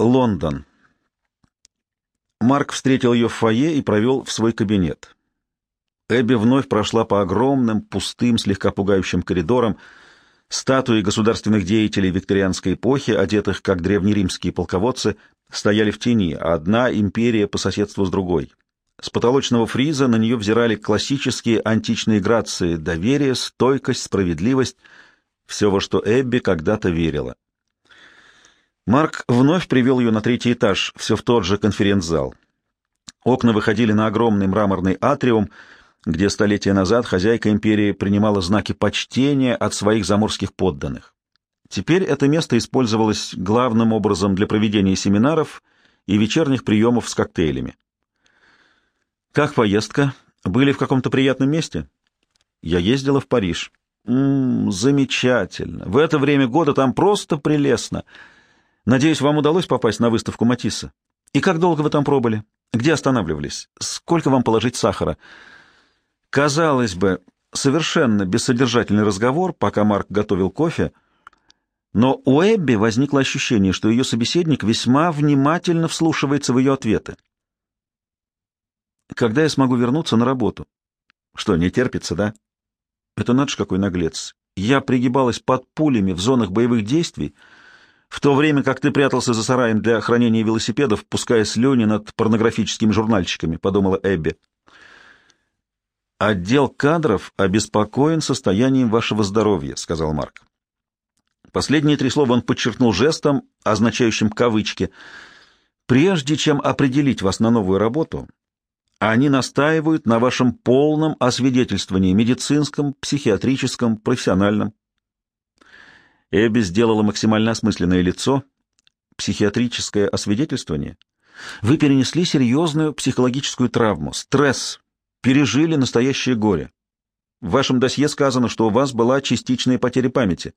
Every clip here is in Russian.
Лондон. Марк встретил ее в фойе и провел в свой кабинет. Эбби вновь прошла по огромным, пустым, слегка пугающим коридорам. Статуи государственных деятелей викторианской эпохи, одетых как древнеримские полководцы, стояли в тени, а одна империя по соседству с другой. С потолочного фриза на нее взирали классические античные грации — доверие, стойкость, справедливость — все, во что Эбби когда-то верила. Марк вновь привел ее на третий этаж, все в тот же конференц-зал. Окна выходили на огромный мраморный атриум, где столетия назад хозяйка империи принимала знаки почтения от своих заморских подданных. Теперь это место использовалось главным образом для проведения семинаров и вечерних приемов с коктейлями. «Как поездка? Были в каком-то приятном месте?» «Я ездила в Париж». «М -м, «Замечательно. В это время года там просто прелестно». Надеюсь, вам удалось попасть на выставку Матисса? И как долго вы там пробыли? Где останавливались? Сколько вам положить сахара? Казалось бы, совершенно бессодержательный разговор, пока Марк готовил кофе, но у Эбби возникло ощущение, что ее собеседник весьма внимательно вслушивается в ее ответы. Когда я смогу вернуться на работу? Что, не терпится, да? Это надо ж какой наглец. Я пригибалась под пулями в зонах боевых действий, в то время как ты прятался за сараем для хранения велосипедов, пуская слюни над порнографическими журнальчиками, — подумала Эбби. «Отдел кадров обеспокоен состоянием вашего здоровья», — сказал Марк. Последние три слова он подчеркнул жестом, означающим кавычки. «Прежде чем определить вас на новую работу, они настаивают на вашем полном освидетельствовании медицинском, психиатрическом, профессиональном. Эбби сделала максимально осмысленное лицо. Психиатрическое освидетельствование? Вы перенесли серьезную психологическую травму, стресс, пережили настоящее горе. В вашем досье сказано, что у вас была частичная потеря памяти.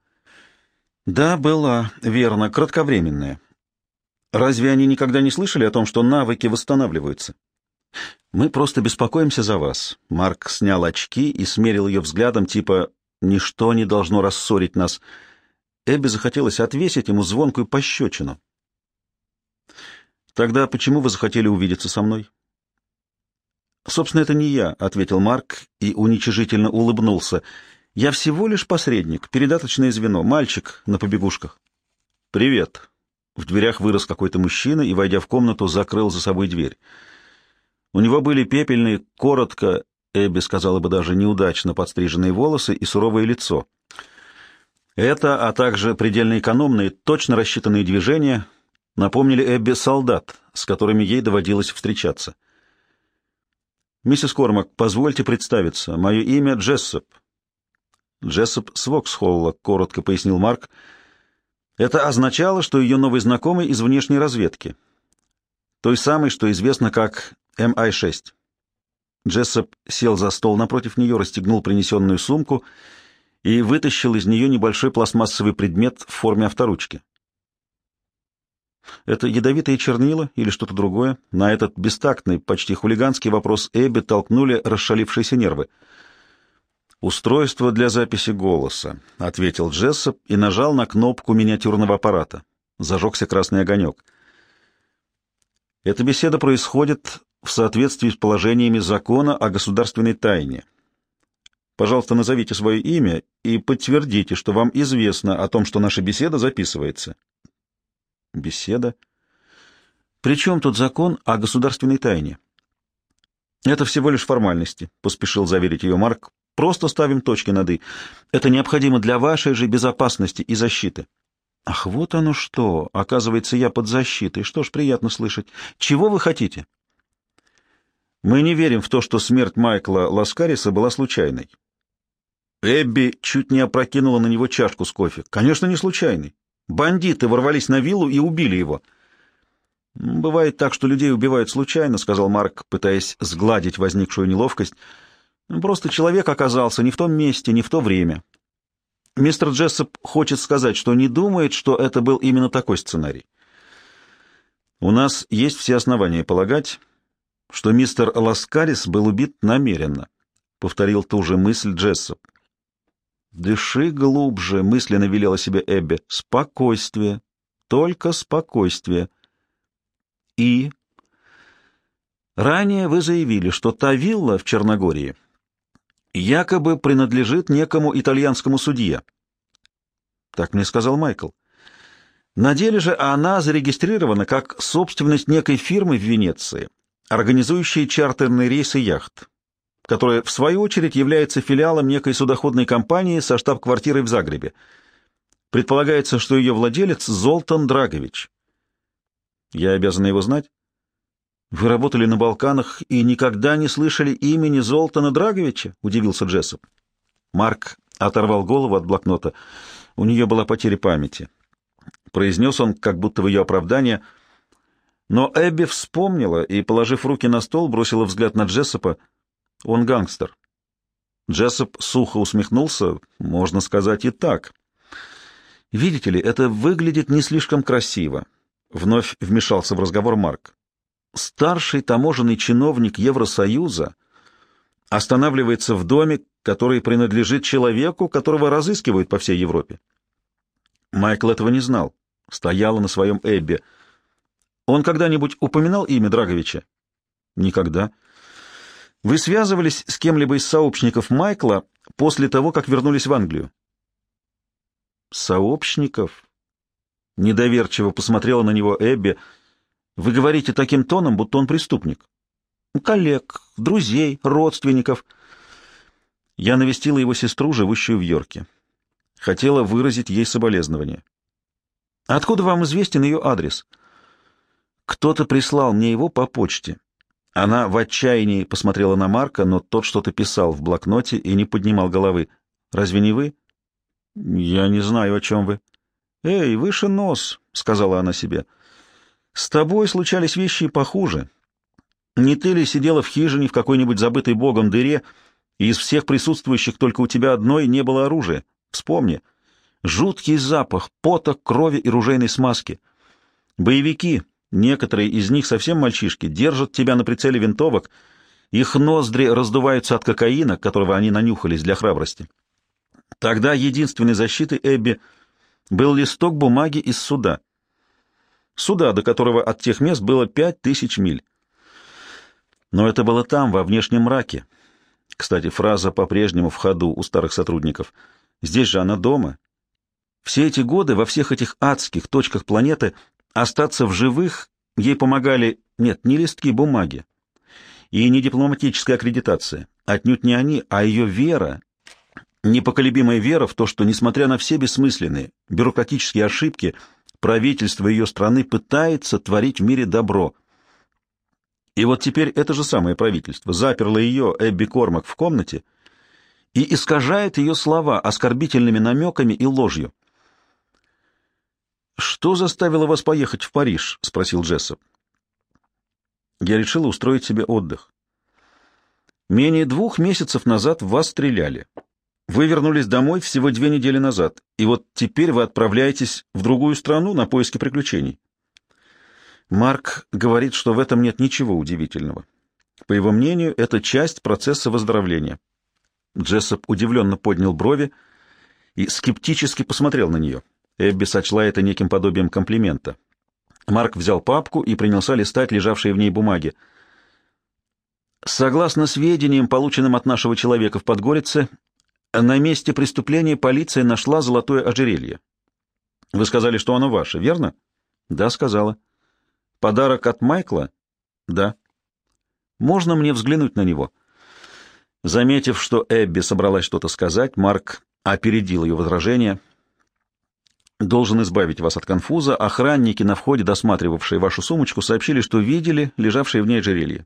Да, была, верно, кратковременная. Разве они никогда не слышали о том, что навыки восстанавливаются? Мы просто беспокоимся за вас. Марк снял очки и смерил ее взглядом, типа «Ничто не должно рассорить нас». Эбби захотелось отвесить ему звонкую пощечину. «Тогда почему вы захотели увидеться со мной?» «Собственно, это не я», — ответил Марк и уничижительно улыбнулся. «Я всего лишь посредник, передаточное звено, мальчик на побегушках». «Привет». В дверях вырос какой-то мужчина и, войдя в комнату, закрыл за собой дверь. У него были пепельные, коротко, Эбби сказала бы даже неудачно подстриженные волосы и суровое лицо — это, а также предельно экономные, точно рассчитанные движения напомнили Эбби солдат, с которыми ей доводилось встречаться. «Миссис Кормак, позвольте представиться. Мое имя Джессоп». «Джессоп с Воксхолла», — коротко пояснил Марк. Это означало, что ее новый знакомый из внешней разведки. Той самой, что известно как МИ-6. Джессоп сел за стол напротив нее, расстегнул принесенную сумку и вытащил из нее небольшой пластмассовый предмет в форме авторучки. Это ядовитые чернила или что-то другое? На этот бестактный, почти хулиганский вопрос Эбби толкнули расшалившиеся нервы. «Устройство для записи голоса», — ответил Джессоп и нажал на кнопку миниатюрного аппарата. Зажегся красный огонек. Эта беседа происходит в соответствии с положениями закона о государственной тайне. Пожалуйста, назовите свое имя и подтвердите, что вам известно о том, что наша беседа записывается. Беседа? При чем тут закон о государственной тайне? Это всего лишь формальности, поспешил заверить ее Марк. Просто ставим точки над «и». Это необходимо для вашей же безопасности и защиты. Ах, вот оно что! Оказывается, я под защитой. Что ж, приятно слышать. Чего вы хотите? Мы не верим в то, что смерть Майкла Ласкариса была случайной. Эбби чуть не опрокинула на него чашку с кофе. Конечно, не случайный. Бандиты ворвались на виллу и убили его. «Бывает так, что людей убивают случайно», — сказал Марк, пытаясь сгладить возникшую неловкость. «Просто человек оказался не в том месте, не в то время. Мистер Джессоп хочет сказать, что не думает, что это был именно такой сценарий. У нас есть все основания полагать, что мистер Ласкарис был убит намеренно», — повторил ту же мысль Джессоп. «Дыши глубже», — мысленно велела себе Эбби. «Спокойствие. Только спокойствие». И ранее вы заявили, что та вилла в Черногории якобы принадлежит некому итальянскому судье. Так мне сказал Майкл. На деле же она зарегистрирована как собственность некой фирмы в Венеции, организующей чартерные рейсы яхт, которая, в свою очередь, является филиалом некой судоходной компании со штаб-квартирой в Загребе. Предполагается, что ее владелец Золтан Драгович. Я обязан его знать? Вы работали на Балканах и никогда не слышали имени Золтана Драговича? Удивился Джессоп. Марк оторвал голову от блокнота. У нее была потеря памяти. Произнес он, как будто в ее оправдание. Но Эбби вспомнила и, положив руки на стол, бросила взгляд на Джессопа. Он гангстер. Джессоп сухо усмехнулся, можно сказать и так. Видите ли, это выглядит не слишком красиво. Вновь вмешался в разговор Марк. Старший таможенный чиновник Евросоюза останавливается в доме, который принадлежит человеку, которого разыскивают по всей Европе. Майкл этого не знал. Стояла на своем Эбби. Он когда-нибудь упоминал имя Драговича? Никогда. Вы связывались с кем-либо из сообщников Майкла после того, как вернулись в Англию? Сообщников? Недоверчиво посмотрела на него Эбби. Вы говорите таким тоном, будто он преступник. Коллег, друзей, родственников. Я навестила его сестру, живущую в Йорке. Хотела выразить ей соболезнование. Откуда вам известен ее адрес? Кто-то прислал мне его по почте. Она в отчаянии посмотрела на Марка, но тот что-то писал в блокноте и не поднимал головы. «Разве не вы?» «Я не знаю, о чем вы». «Эй, выше нос», — сказала она себе. С тобой случались вещи похуже. Не ты ли сидела в хижине в какой-нибудь забытой богом дыре, и из всех присутствующих только у тебя одной не было оружия? Вспомни. Жуткий запах пота, крови и ружейной смазки. Боевики, некоторые из них совсем мальчишки, держат тебя на прицеле винтовок, их ноздри раздуваются от кокаина, которого они нанюхались для храбрости. Тогда единственной защитой Эбби был листок бумаги из суда — суда, до которого от тех мест было пять тысяч миль. Но это было там, во внешнем мраке. Кстати, фраза по-прежнему в ходу у старых сотрудников. Здесь же она дома. Все эти годы во всех этих адских точках планеты остаться в живых ей помогали, нет, не листки бумаги и не дипломатическая аккредитация. Отнюдь не они, а ее вера, непоколебимая вера в то, что, несмотря на все бессмысленные бюрократические ошибки, правительство ее страны пытается творить в мире добро. И вот теперь это же самое правительство заперло ее, Эбби Кормак, в комнате и искажает ее слова оскорбительными намеками и ложью. «Что заставило вас поехать в Париж?» — спросил Джессоп. «Я решила устроить себе отдых. Менее двух месяцев назад вас стреляли. Вы вернулись домой всего две недели назад, и вот теперь вы отправляетесь в другую страну на поиски приключений. Марк говорит, что в этом нет ничего удивительного. По его мнению, это часть процесса выздоровления. Джессоп удивленно поднял брови и скептически посмотрел на нее. Эбби сочла это неким подобием комплимента. Марк взял папку и принялся листать лежавшие в ней бумаги. Согласно сведениям, полученным от нашего человека в Подгорице, на месте преступления полиция нашла золотое ожерелье. Вы сказали, что оно ваше, верно? Да, сказала. Подарок от Майкла? Да. Можно мне взглянуть на него? Заметив, что Эбби собралась что-то сказать, Марк опередил ее возражение. Должен избавить вас от конфуза. Охранники на входе, досматривавшие вашу сумочку, сообщили, что видели лежавшее в ней ожерелье.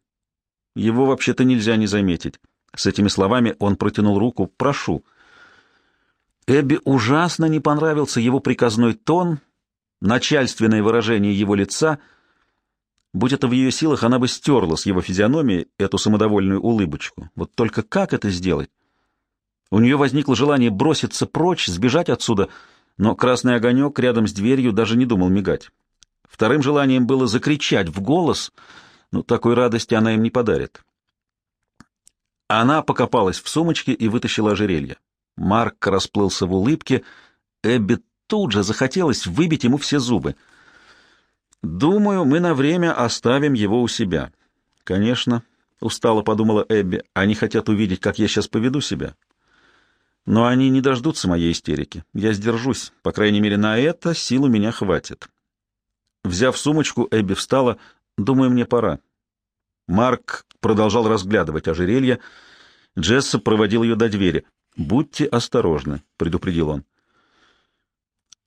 Его вообще-то нельзя не заметить. С этими словами он протянул руку. «Прошу». Эбби ужасно не понравился его приказной тон, начальственное выражение его лица. Будь это в ее силах, она бы стерла с его физиономии эту самодовольную улыбочку. Вот только как это сделать? У нее возникло желание броситься прочь, сбежать отсюда, но красный огонек рядом с дверью даже не думал мигать. Вторым желанием было закричать в голос, но такой радости она им не подарит. Она покопалась в сумочке и вытащила ожерелье. Марк расплылся в улыбке. Эбби тут же захотелось выбить ему все зубы. Думаю, мы на время оставим его у себя. Конечно, устало подумала Эбби, они хотят увидеть, как я сейчас поведу себя. Но они не дождутся моей истерики. Я сдержусь. По крайней мере, на это сил у меня хватит. Взяв сумочку, Эбби встала. Думаю, мне пора. Марк продолжал разглядывать ожерелье. Джесса проводил ее до двери. «Будьте осторожны», — предупредил он.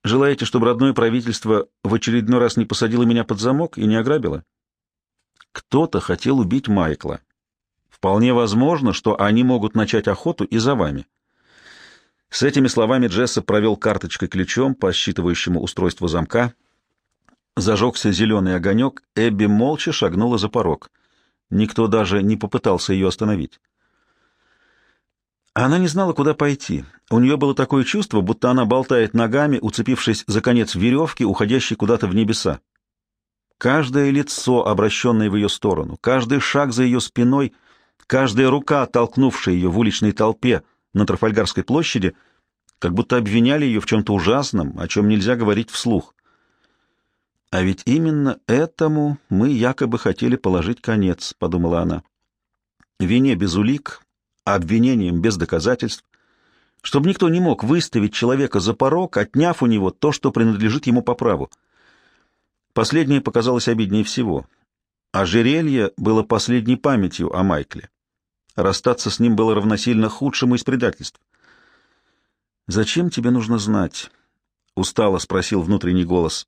«Желаете, чтобы родное правительство в очередной раз не посадило меня под замок и не ограбило?» «Кто-то хотел убить Майкла. Вполне возможно, что они могут начать охоту и за вами». С этими словами Джесса провел карточкой ключом по считывающему устройству замка. Зажегся зеленый огонек, Эбби молча шагнула за порог. Никто даже не попытался ее остановить. Она не знала, куда пойти. У нее было такое чувство, будто она болтает ногами, уцепившись за конец веревки, уходящей куда-то в небеса. Каждое лицо, обращенное в ее сторону, каждый шаг за ее спиной, каждая рука, толкнувшая ее в уличной толпе на Трафальгарской площади, как будто обвиняли ее в чем-то ужасном, о чем нельзя говорить вслух. А ведь именно этому мы якобы хотели положить конец, — подумала она. Вине без улик, обвинением без доказательств, чтобы никто не мог выставить человека за порог, отняв у него то, что принадлежит ему по праву. Последнее показалось обиднее всего. Ожерелье было последней памятью о Майкле. Расстаться с ним было равносильно худшему из предательств. «Зачем тебе нужно знать?» — устало спросил внутренний голос.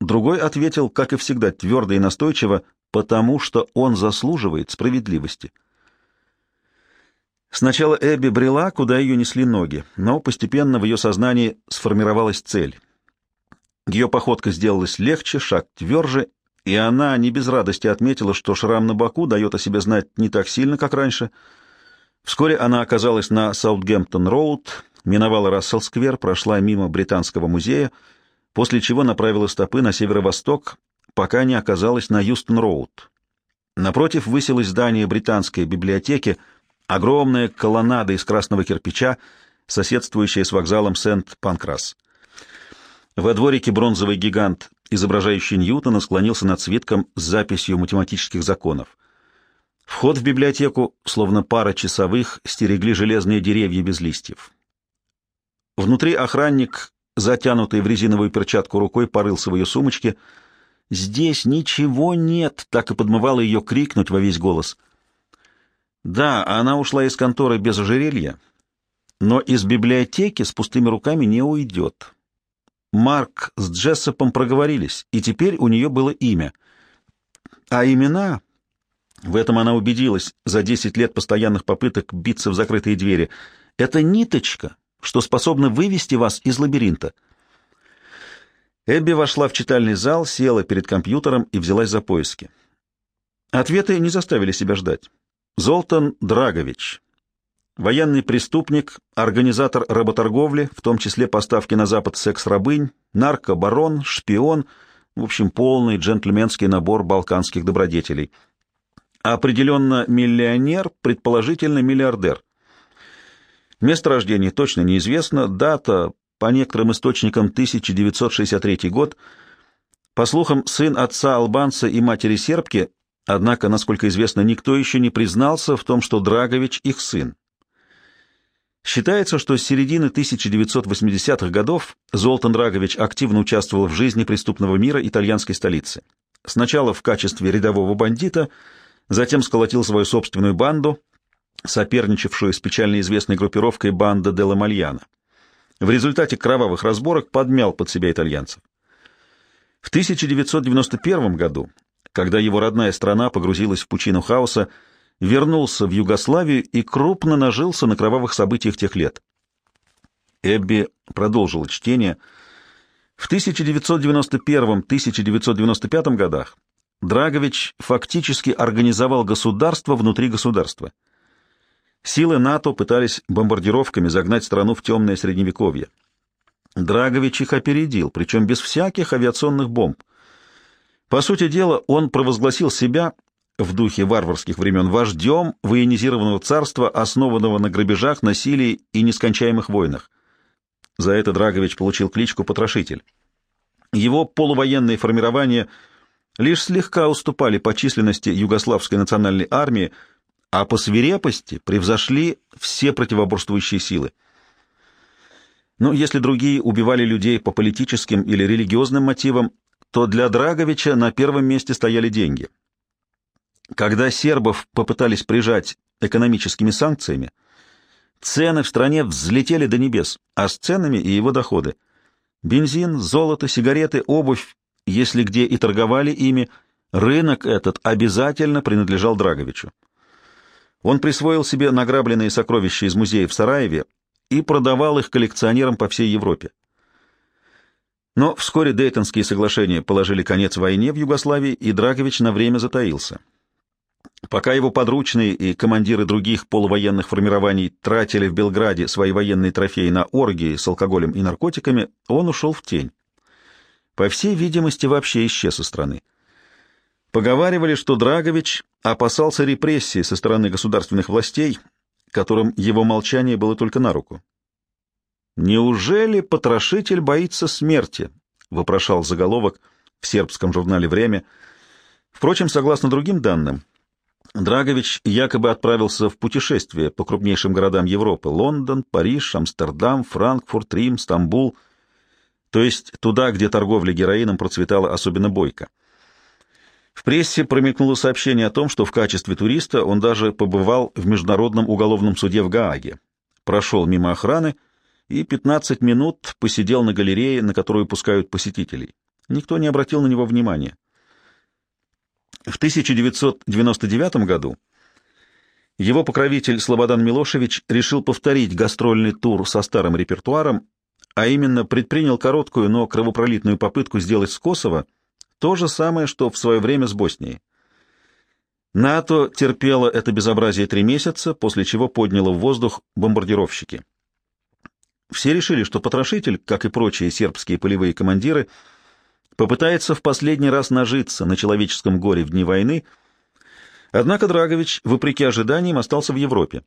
Другой ответил, как и всегда, твердо и настойчиво, потому что он заслуживает справедливости. Сначала Эбби брела, куда ее несли ноги, но постепенно в ее сознании сформировалась цель. Ее походка сделалась легче, шаг тверже, и она не без радости отметила, что шрам на боку дает о себе знать не так сильно, как раньше. Вскоре она оказалась на Саутгемптон-роуд, миновала Рассел-сквер, прошла мимо Британского музея, после чего направила стопы на северо-восток, пока не оказалась на Юстон-Роуд. Напротив высилось здание британской библиотеки, огромная колоннада из красного кирпича, соседствующая с вокзалом Сент-Панкрас. Во дворике бронзовый гигант, изображающий Ньютона, склонился над свитком с записью математических законов. Вход в библиотеку, словно пара часовых, стерегли железные деревья без листьев. Внутри охранник затянутой в резиновую перчатку рукой, порылся в ее сумочке. «Здесь ничего нет!» — так и подмывало ее крикнуть во весь голос. Да, она ушла из конторы без ожерелья, но из библиотеки с пустыми руками не уйдет. Марк с Джессопом проговорились, и теперь у нее было имя. А имена... В этом она убедилась за десять лет постоянных попыток биться в закрытые двери. Это ниточка, что способно вывести вас из лабиринта. Эбби вошла в читальный зал, села перед компьютером и взялась за поиски. Ответы не заставили себя ждать. Золтан Драгович. Военный преступник, организатор работорговли, в том числе поставки на Запад секс-рабынь, наркобарон, шпион, в общем, полный джентльменский набор балканских добродетелей. Определенно миллионер, предположительно миллиардер. Место рождения точно неизвестно, дата, по некоторым источникам, 1963 год. По слухам, сын отца албанца и матери сербки, однако, насколько известно, никто еще не признался в том, что Драгович их сын. Считается, что с середины 1980-х годов Золтан Драгович активно участвовал в жизни преступного мира итальянской столицы. Сначала в качестве рядового бандита, затем сколотил свою собственную банду – соперничавшую с печально известной группировкой банда Делла Мальяна. В результате кровавых разборок подмял под себя итальянцев. В 1991 году, когда его родная страна погрузилась в пучину хаоса, вернулся в Югославию и крупно нажился на кровавых событиях тех лет. Эбби продолжила чтение. В 1991-1995 годах Драгович фактически организовал государство внутри государства – Силы НАТО пытались бомбардировками загнать страну в темное средневековье. Драгович их опередил, причем без всяких авиационных бомб. По сути дела, он провозгласил себя в духе варварских времен вождем военизированного царства, основанного на грабежах, насилии и нескончаемых войнах. За это Драгович получил кличку «Потрошитель». Его полувоенные формирования лишь слегка уступали по численности Югославской национальной армии, а по свирепости превзошли все противоборствующие силы. Но если другие убивали людей по политическим или религиозным мотивам, то для Драговича на первом месте стояли деньги. Когда сербов попытались прижать экономическими санкциями, цены в стране взлетели до небес, а с ценами и его доходы. Бензин, золото, сигареты, обувь, если где и торговали ими, рынок этот обязательно принадлежал Драговичу. Он присвоил себе награбленные сокровища из музея в Сараеве и продавал их коллекционерам по всей Европе. Но вскоре Дейтонские соглашения положили конец войне в Югославии, и Драгович на время затаился. Пока его подручные и командиры других полувоенных формирований тратили в Белграде свои военные трофеи на оргии с алкоголем и наркотиками, он ушел в тень. По всей видимости, вообще исчез из страны. Поговаривали, что Драгович опасался репрессий со стороны государственных властей, которым его молчание было только на руку. «Неужели потрошитель боится смерти?» — вопрошал заголовок в сербском журнале «Время». Впрочем, согласно другим данным, Драгович якобы отправился в путешествие по крупнейшим городам Европы — Лондон, Париж, Амстердам, Франкфурт, Рим, Стамбул, то есть туда, где торговля героином процветала особенно бойко. В прессе промелькнуло сообщение о том, что в качестве туриста он даже побывал в Международном уголовном суде в Гааге, прошел мимо охраны и 15 минут посидел на галерее, на которую пускают посетителей. Никто не обратил на него внимания. В 1999 году его покровитель Слободан Милошевич решил повторить гастрольный тур со старым репертуаром, а именно предпринял короткую, но кровопролитную попытку сделать с Косово то же самое, что в свое время с Боснией. НАТО терпело это безобразие три месяца, после чего подняло в воздух бомбардировщики. Все решили, что потрошитель, как и прочие сербские полевые командиры, попытается в последний раз нажиться на человеческом горе в дни войны, однако Драгович, вопреки ожиданиям, остался в Европе.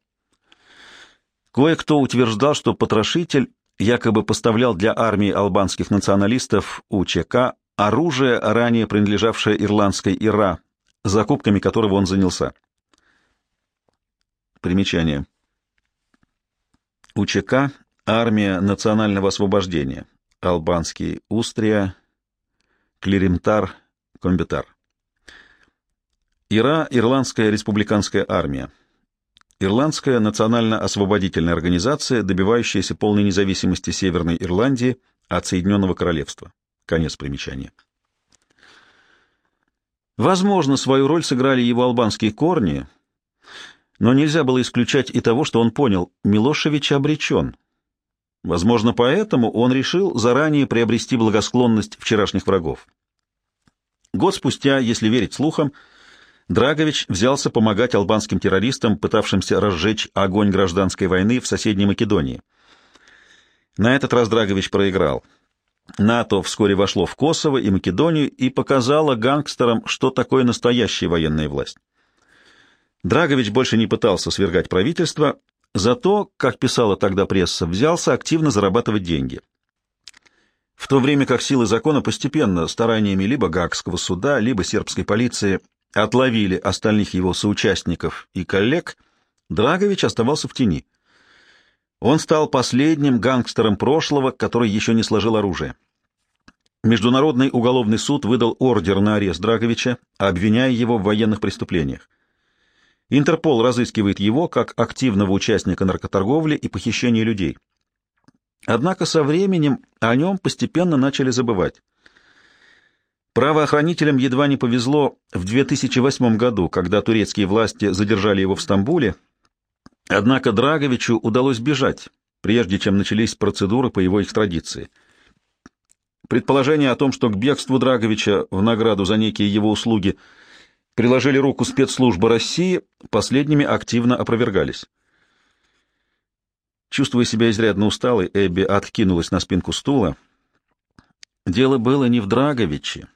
Кое-кто утверждал, что потрошитель якобы поставлял для армии албанских националистов УЧК оружие, ранее принадлежавшее ирландской ИРА, закупками которого он занялся. Примечание. УЧК — Армия национального освобождения, албанский Устрия, Клеримтар, Комбитар. ИРА – Ирландская республиканская армия. Ирландская национально-освободительная организация, добивающаяся полной независимости Северной Ирландии от Соединенного Королевства. Конец примечания. Возможно, свою роль сыграли его албанские корни, но нельзя было исключать и того, что он понял, Милошевич обречен. Возможно, поэтому он решил заранее приобрести благосклонность вчерашних врагов. Год спустя, если верить слухам, Драгович взялся помогать албанским террористам, пытавшимся разжечь огонь гражданской войны в соседней Македонии. На этот раз Драгович проиграл. НАТО вскоре вошло в Косово и Македонию и показало гангстерам, что такое настоящая военная власть. Драгович больше не пытался свергать правительство, зато, как писала тогда пресса, взялся активно зарабатывать деньги. В то время как силы закона постепенно, стараниями либо Гаагского суда, либо сербской полиции, отловили остальных его соучастников и коллег, Драгович оставался в тени. Он стал последним гангстером прошлого, который еще не сложил оружие. Международный уголовный суд выдал ордер на арест Драговича, обвиняя его в военных преступлениях. Интерпол разыскивает его как активного участника наркоторговли и похищения людей. Однако со временем о нем постепенно начали забывать. Правоохранителям едва не повезло в 2008 году, когда турецкие власти задержали его в Стамбуле, однако Драговичу удалось бежать, прежде чем начались процедуры по его экстрадиции. Предположение о том, что к бегству Драговича в награду за некие его услуги приложили руку спецслужбы России, последними активно опровергались. Чувствуя себя изрядно усталой, Эбби откинулась на спинку стула. Дело было не в Драговиче,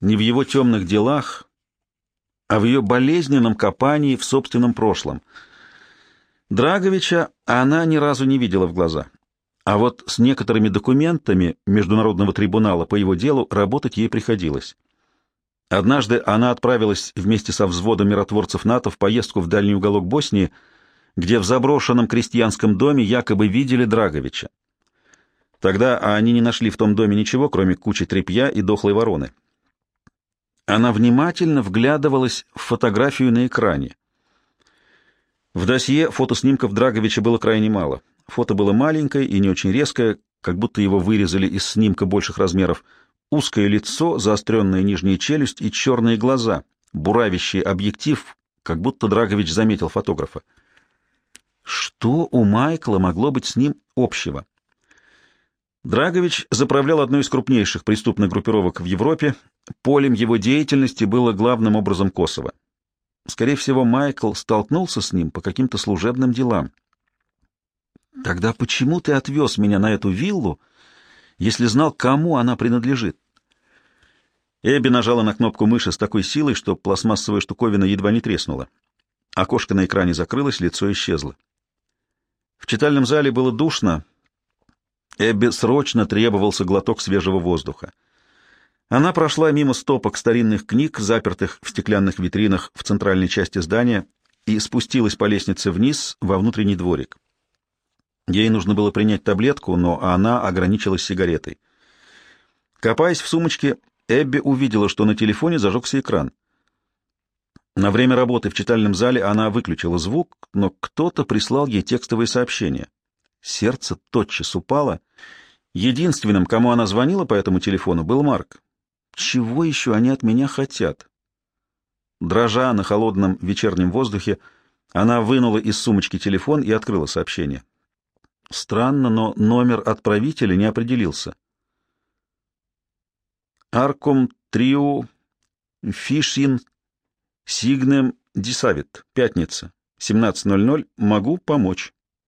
не в его темных делах, а в ее болезненном копании в собственном прошлом. Драговича она ни разу не видела в глаза, а вот с некоторыми документами Международного трибунала по его делу работать ей приходилось. Однажды она отправилась вместе со взводом миротворцев НАТО в поездку в дальний уголок Боснии, где в заброшенном крестьянском доме якобы видели Драговича. Тогда они не нашли в том доме ничего, кроме кучи тряпья и дохлой вороны. Она внимательно вглядывалась в фотографию на экране. В досье фотоснимков Драговича было крайне мало. Фото было маленькое и не очень резкое, как будто его вырезали из снимка больших размеров. Узкое лицо, заостренная нижняя челюсть и черные глаза, буравящий объектив, как будто Драгович заметил фотографа. Что у Майкла могло быть с ним общего? Драгович заправлял одной из крупнейших преступных группировок в Европе. Полем его деятельности было главным образом Косово. Скорее всего, Майкл столкнулся с ним по каким-то служебным делам. Тогда почему ты отвез меня на эту виллу, если знал, кому она принадлежит? Эбби нажала на кнопку мыши с такой силой, что пластмассовая штуковина едва не треснула. Окошко на экране закрылось, лицо исчезло. В читальном зале было душно. Эбби срочно требовался глоток свежего воздуха. Она прошла мимо стопок старинных книг, запертых в стеклянных витринах в центральной части здания, и спустилась по лестнице вниз во внутренний дворик. Ей нужно было принять таблетку, но она ограничилась сигаретой. Копаясь в сумочке, Эбби увидела, что на телефоне зажегся экран. На время работы в читальном зале она выключила звук, но кто-то прислал ей текстовое сообщение. Сердце тотчас упало. Единственным, кому она звонила по этому телефону, был Марк. Чего еще они от меня хотят? Дрожа на холодном вечернем воздухе, она вынула из сумочки телефон и открыла сообщение. Странно, но номер отправителя не определился. Арком Трио Фишин Сигнем Дисавит. Пятница. 17.00. Могу помочь.